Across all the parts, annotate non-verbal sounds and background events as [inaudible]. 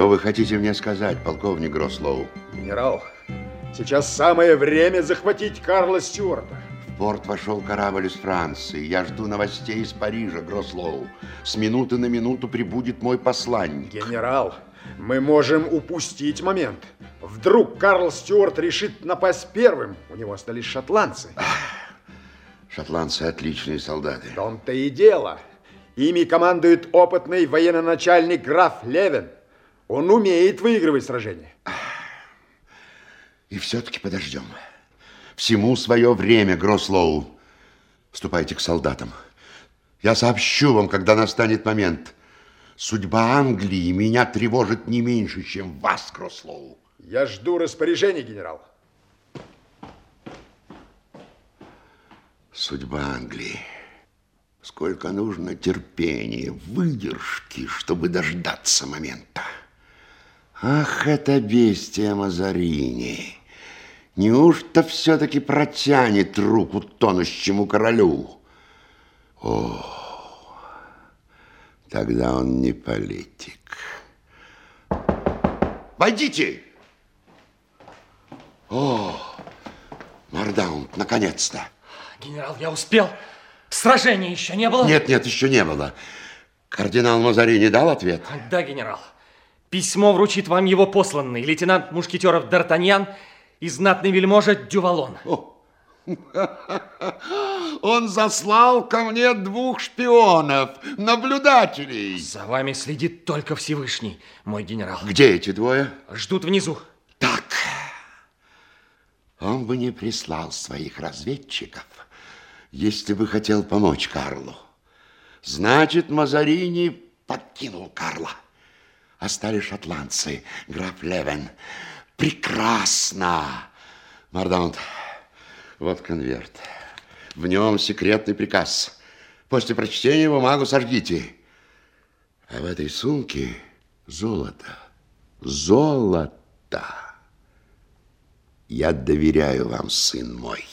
Что вы хотите мне сказать, полковник Грослоу? Генерал, сейчас самое время захватить Карла Стюарта. В порт вошел корабль из Франции. Я жду новостей из Парижа, Грослоу. С минуты на минуту прибудет мой посланник. Генерал, мы можем упустить момент. Вдруг Карл Стюарт решит напасть первым. У него остались шотландцы. Шотландцы отличные солдаты. В том-то и дело. Ими командует опытный военно-начальник граф Левин. Он умеет выигрывать сражения. И все-таки подождем. Всему свое время, Грослоу. Ступайте к солдатам. Я сообщу вам, когда настанет момент. Судьба Англии меня тревожит не меньше, чем вас, Грослоу. Я жду распоряжений, генерал. Судьба Англии. Сколько нужно терпения, выдержки, чтобы дождаться момента. Ах, это бестия Мазарини! Неужто все-таки протянет руку тонущему королю? О, тогда он не политик. Войдите! О, Мардаунт, наконец-то! Генерал, я успел. Сражения еще не было? Нет, нет, еще не было. Кардинал Мазарини дал ответ? Да, генерал. Письмо вручит вам его посланный, лейтенант мушкетеров Д'Артаньян и знатный вельможа Дювалон. Он заслал ко мне двух шпионов, наблюдателей. За вами следит только Всевышний, мой генерал. Где эти двое? Ждут внизу. Так. Он бы не прислал своих разведчиков, если бы хотел помочь Карлу. Значит, Мазарини подкинул Карла остались шотландцы, граф Левен. Прекрасно! Мардаунд, вот конверт. В нем секретный приказ. После прочтения бумагу сожгите. А в этой сумке золото. Золото. Я доверяю вам, сын мой.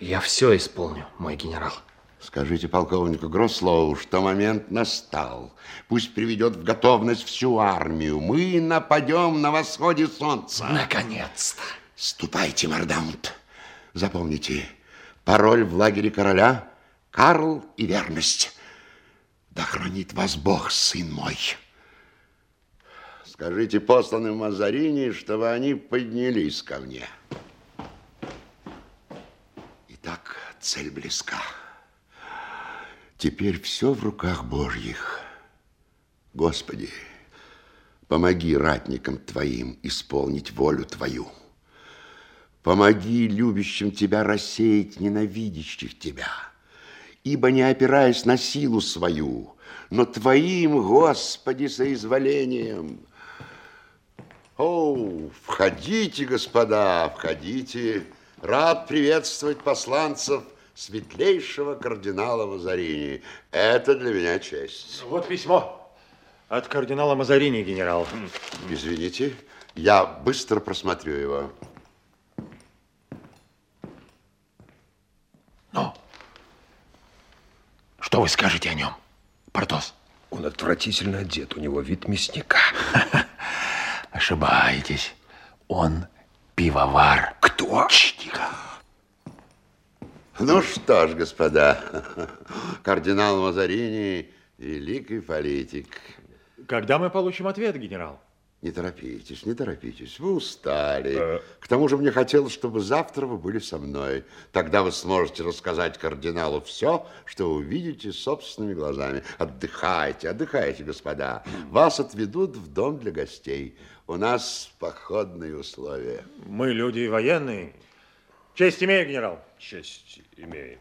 Я все исполню, мой генерал. Скажите полковнику Грослоу, что момент настал. Пусть приведет в готовность всю армию. Мы нападем на восходе солнца. Наконец-то. Ступайте, Мардаунт. Запомните, пароль в лагере короля – Карл и верность. Да хранит вас Бог, сын мой. Скажите посланным Мазарини, чтобы они поднялись ко мне. Итак, цель близка. Теперь все в руках Божьих. Господи, помоги ратникам Твоим исполнить волю Твою. Помоги любящим Тебя рассеять ненавидящих Тебя, ибо не опираясь на силу свою, но Твоим, Господи, соизволением. О, входите, господа, входите. Рад приветствовать посланцев светлейшего кардинала Мазарини. Это для меня честь. Вот письмо от кардинала Мазарини, генерал. Извините, я быстро просмотрю его. Ну, что вы скажете о нем, Портос? Он отвратительно одет, у него вид мясника. [laughs] Ошибаетесь. Он пивовар. Кто? Тихо. Ну что ж, господа, кардинал Мазарини – великий политик. Когда мы получим ответ, генерал? Не торопитесь, не торопитесь, вы устали. К тому же мне хотелось, чтобы завтра вы были со мной. Тогда вы сможете рассказать кардиналу все, что увидите собственными глазами. Отдыхайте, отдыхайте, господа. Вас отведут в дом для гостей. У нас походные условия. Мы люди военные. Честь имею, генерал. Честь имеем.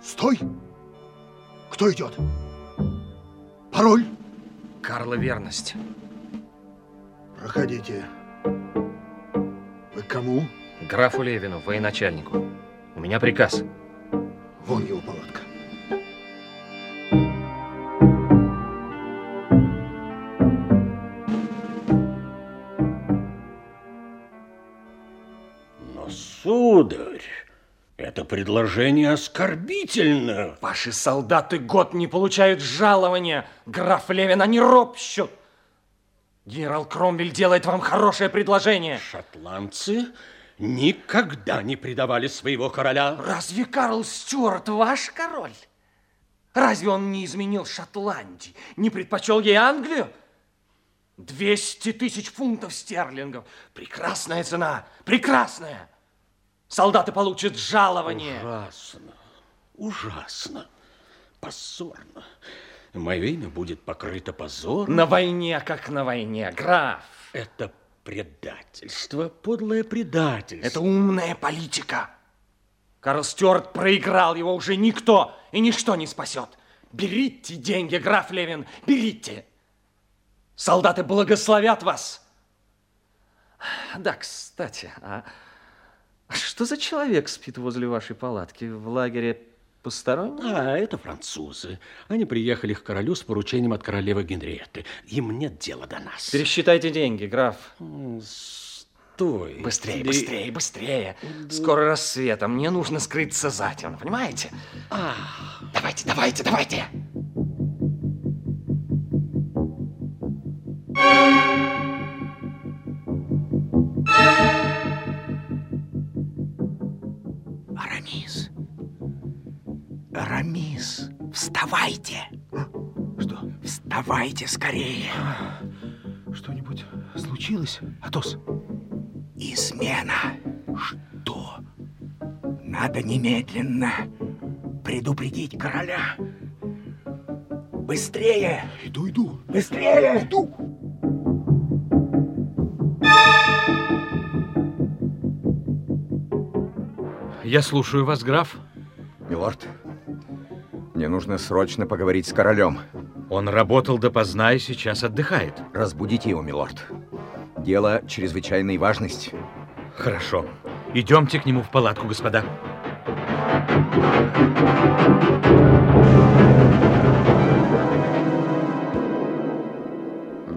Стой! Кто идет? Пароль? Карла верность. Проходите. Вы к кому? Графу Левину, военачальнику. У меня приказ. Вон его палатка. Это предложение оскорбительно. Ваши солдаты год не получают жалования. Граф Левин, они ропщут. Генерал Кромвель делает вам хорошее предложение. Шотландцы никогда не предавали своего короля. Разве Карл Стюарт ваш король? Разве он не изменил Шотландии, не предпочел ей Англию? 200 тысяч фунтов стерлингов. Прекрасная цена, прекрасная. Солдаты получат жалование. Ужасно, ужасно, позорно. Мое имя будет покрыто позором. На войне, как на войне, граф. Это предательство, подлое предательство. Это умная политика. Карл Стюарт проиграл, его уже никто и ничто не спасет. Берите деньги, граф Левин, берите. Солдаты благословят вас. Да, кстати, а что за человек спит возле вашей палатки в лагере посторонний? А, это французы. Они приехали к королю с поручением от королевы Генриетты. Им нет дела до нас. Пересчитайте деньги, граф. Стой. Быстрее, Ты- быстрее, быстрее. Скоро рассвет, а мне нужно скрыться затем, понимаете? Давайте, давайте, давайте. Вставайте скорее. Что-нибудь случилось, Атос? Измена. Что? Надо немедленно предупредить короля. Быстрее! Иду, иду. Быстрее! Иду. Я слушаю вас, граф. Милорд, мне нужно срочно поговорить с королем. Он работал допоздна и сейчас отдыхает. Разбудите его, милорд. Дело чрезвычайной важности. Хорошо. Идемте к нему в палатку, господа.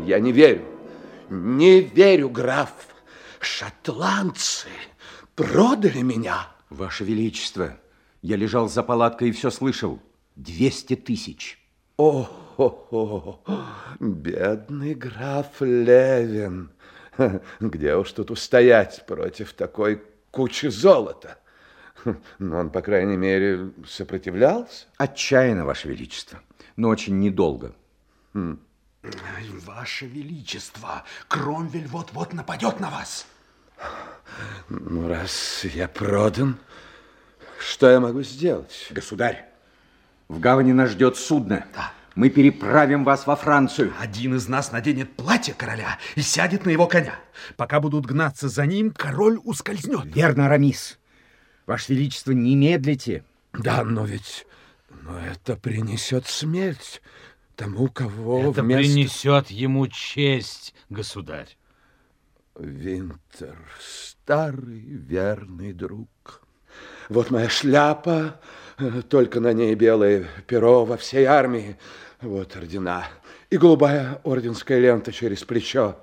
Я не верю. Не верю, граф. Шотландцы продали меня. Ваше Величество, я лежал за палаткой и все слышал. 200 тысяч. О, бедный граф Левин. Где уж тут устоять против такой кучи золота? Но он, по крайней мере, сопротивлялся. Отчаянно, Ваше Величество, но очень недолго. Ваше Величество, Кромвель вот-вот нападет на вас. Ну, раз я продан, что я могу сделать? Государь, в гавани нас ждет судно. Мы переправим вас во Францию. Один из нас наденет платье короля и сядет на его коня. Пока будут гнаться за ним, король ускользнет. Верно, Арамис. Ваше Величество, не медлите. Да, но ведь но это принесет смерть тому, кого Это вместо... принесет ему честь, государь. Винтер, старый верный друг. Вот моя шляпа, э, только на ней белое перо во всей армии. Вот ордена и голубая орденская лента через плечо.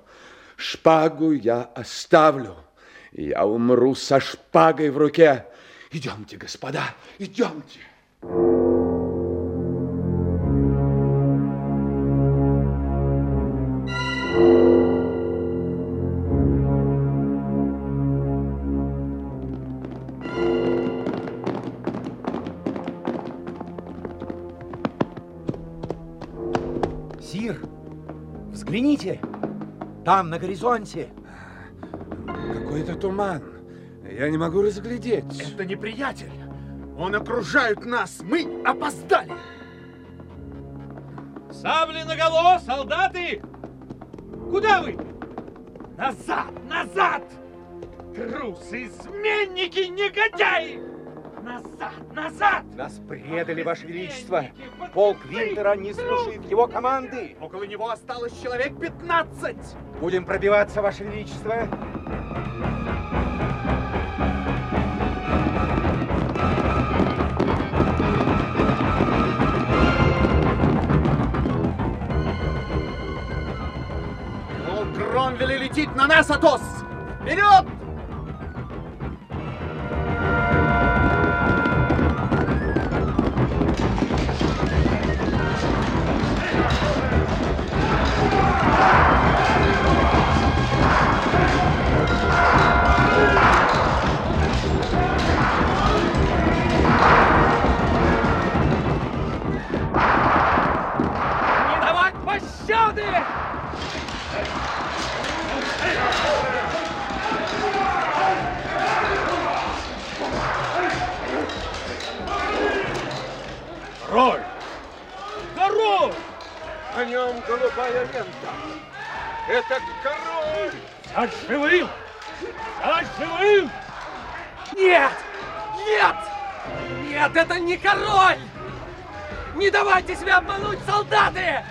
Шпагу я оставлю, я умру со шпагой в руке. Идемте, господа, идемте. Сир, Там, на горизонте. Какой-то туман. Я не могу разглядеть. Это неприятель. Он окружает нас. Мы опоздали. Сабли наголо, солдаты! Куда вы? Назад, назад! Трусы, изменники, негодяи! Назад! Назад! Нас предали, Ах, Ваше Величество! Полк Винтера не слушает его команды! Около него осталось человек 15! Будем пробиваться, Ваше Величество! Кромвеля летит на нас, Атос! Вперед! Король! Король! На нем голубая лента. Это король! Сядь живым! Сядь живым! Нет! Нет! Нет, это не король! Не давайте себя обмануть, солдаты!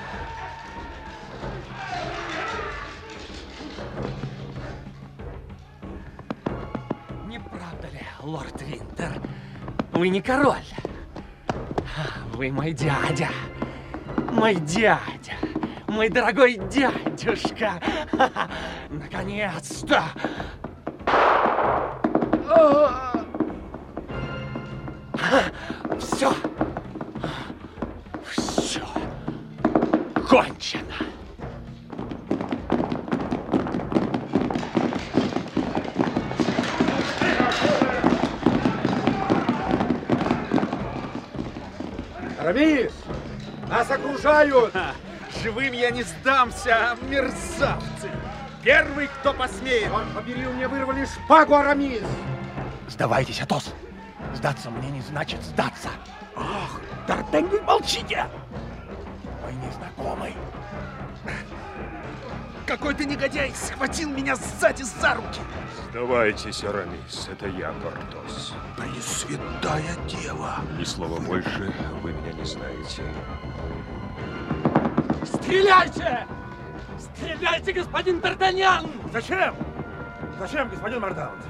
Не правда ли, лорд Винтер? Вы не король. Вы мой дядя. Мой дядя. Мой дорогой дядюшка. [laughs] Наконец-то! Арамис! Нас окружают! Живым я не сдамся, мерзавцы! Первый, кто посмеет! Он побери, у меня вырвали шпагу, Арамис! Сдавайтесь, Атос! Сдаться мне не значит сдаться! Ах, Д'Артаньян, молчите! Какой-то негодяй схватил меня сзади за руки! Сдавайтесь, Арамис, это я, Портос. Пресвятая дева! Ни слова больше, вы меня не знаете. Стреляйте! Стреляйте, господин Д'Артаньян! Зачем? Зачем, господин Мардаунт?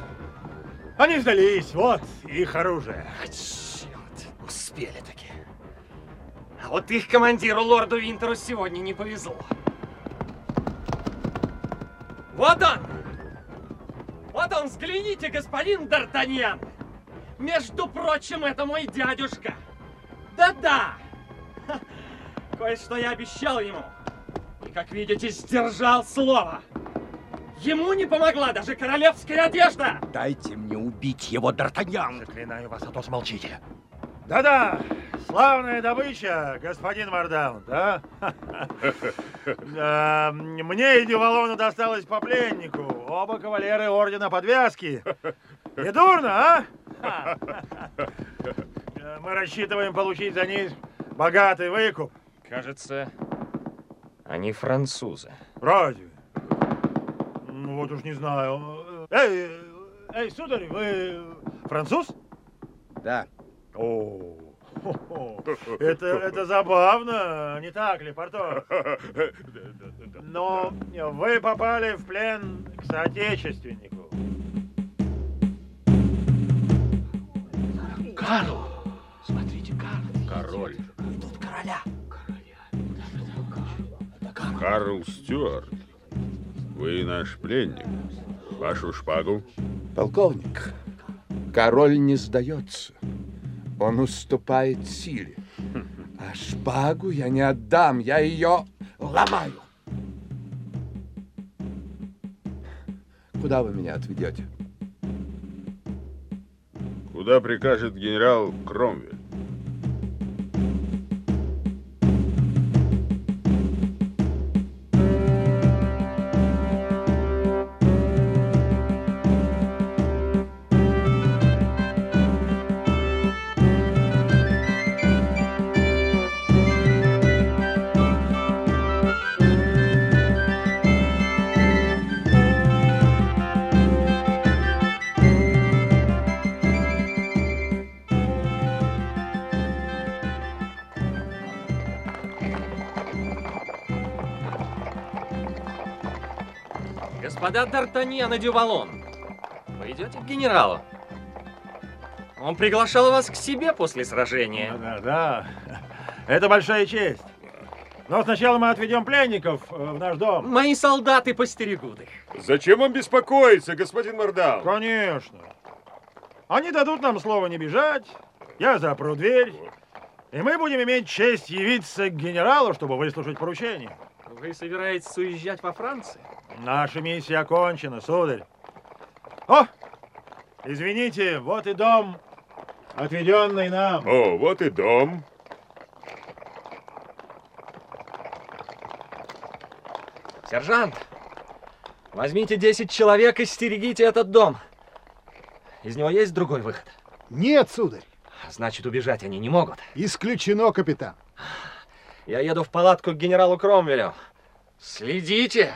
Они сдались, вот их оружие. А, черт, успели таки. А вот их командиру, лорду Винтеру, сегодня не повезло. Вот он! Вот он, взгляните, господин Д'Артаньян! Между прочим, это мой дядюшка. Да-да! Кое-что я обещал ему. И, как видите, сдержал слово. Ему не помогла даже королевская одежда. Дайте мне убить его, Д'Артаньян! Заклинаю вас, Атос, молчите. Да-да, славная добыча, господин Мардаунт, а? Да, [laughs] Мне и Дювалону досталось по пленнику. Оба кавалеры ордена подвязки. Не дурно, а? Мы рассчитываем получить за них богатый выкуп. Кажется, они французы. Разве? Ну, вот уж не знаю. Эй, эй, сударь, вы француз? Да. О. это, это забавно, не так ли, Порто? Но вы попали в плен к соотечественнику. Карл! Смотрите, Карл. Король. Тут короля. Карл Стюарт. Вы наш пленник. Вашу шпагу. Полковник, король не сдается. Он уступает силе. А шпагу я не отдам, я ее ломаю. Куда вы меня отведете? Куда прикажет генерал Кромвель? Господа Д'Артаньян и Дювалон, вы идете к генералу? Он приглашал вас к себе после сражения. Да, да, это большая честь. Но сначала мы отведем пленников э, в наш дом. Мои солдаты постерегут их. Зачем вам беспокоиться, господин Мордал? Конечно. Они дадут нам слово не бежать, я запру дверь, и мы будем иметь честь явиться к генералу, чтобы выслушать поручение. Вы собираетесь уезжать во Францию? Наша миссия окончена, сударь. О, извините, вот и дом, отведенный нам. О, вот и дом. Сержант, возьмите 10 человек и стерегите этот дом. Из него есть другой выход? Нет, сударь. Значит, убежать они не могут. Исключено, капитан. Я еду в палатку к генералу Кромвелю. Следите.